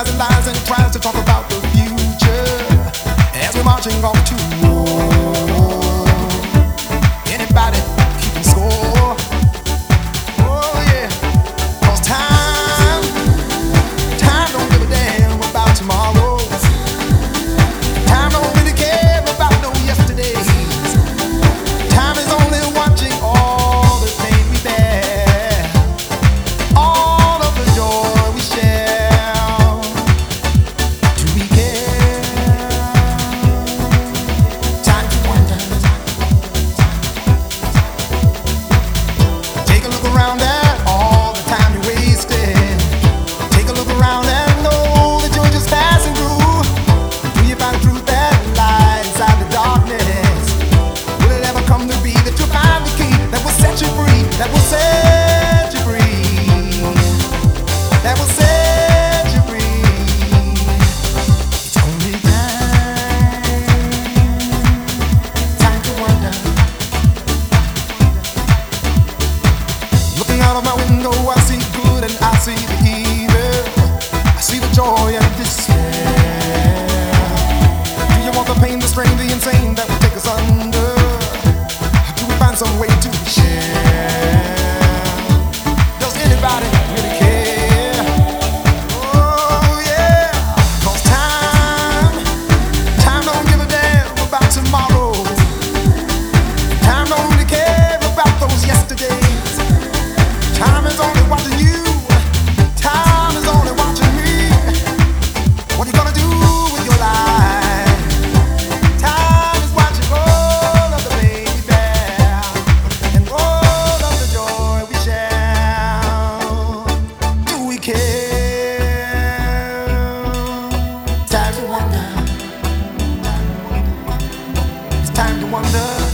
lies and lies and tries to talk about the future. As we're marching on to to wonder.